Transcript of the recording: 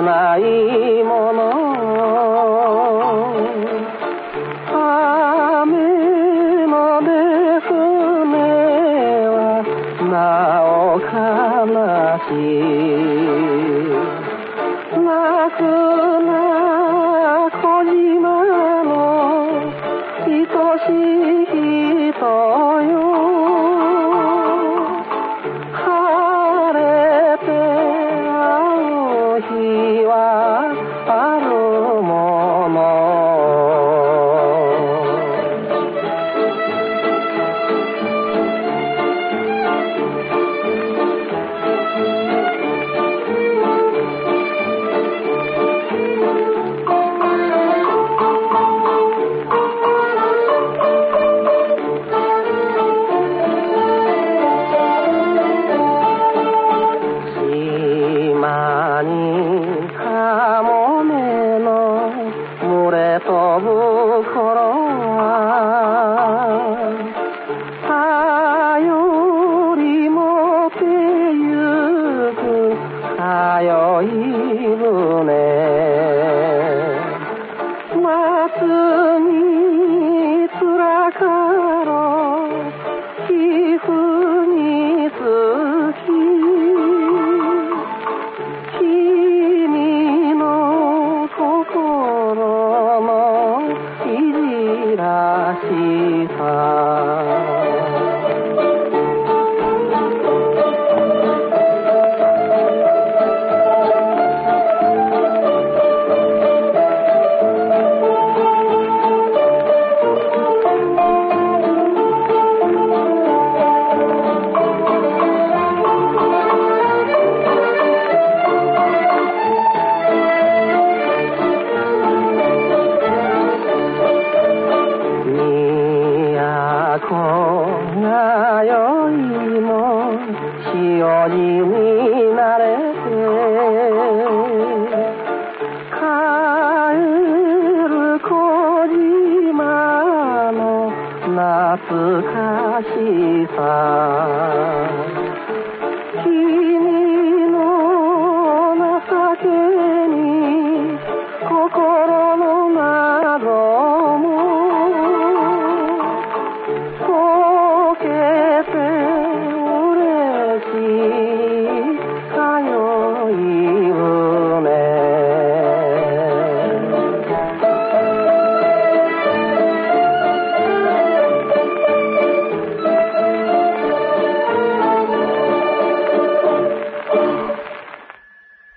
ないもの。雨ので船はなお悲しい。泣くな小島の愛しい啊哟一路阿司卡西萨。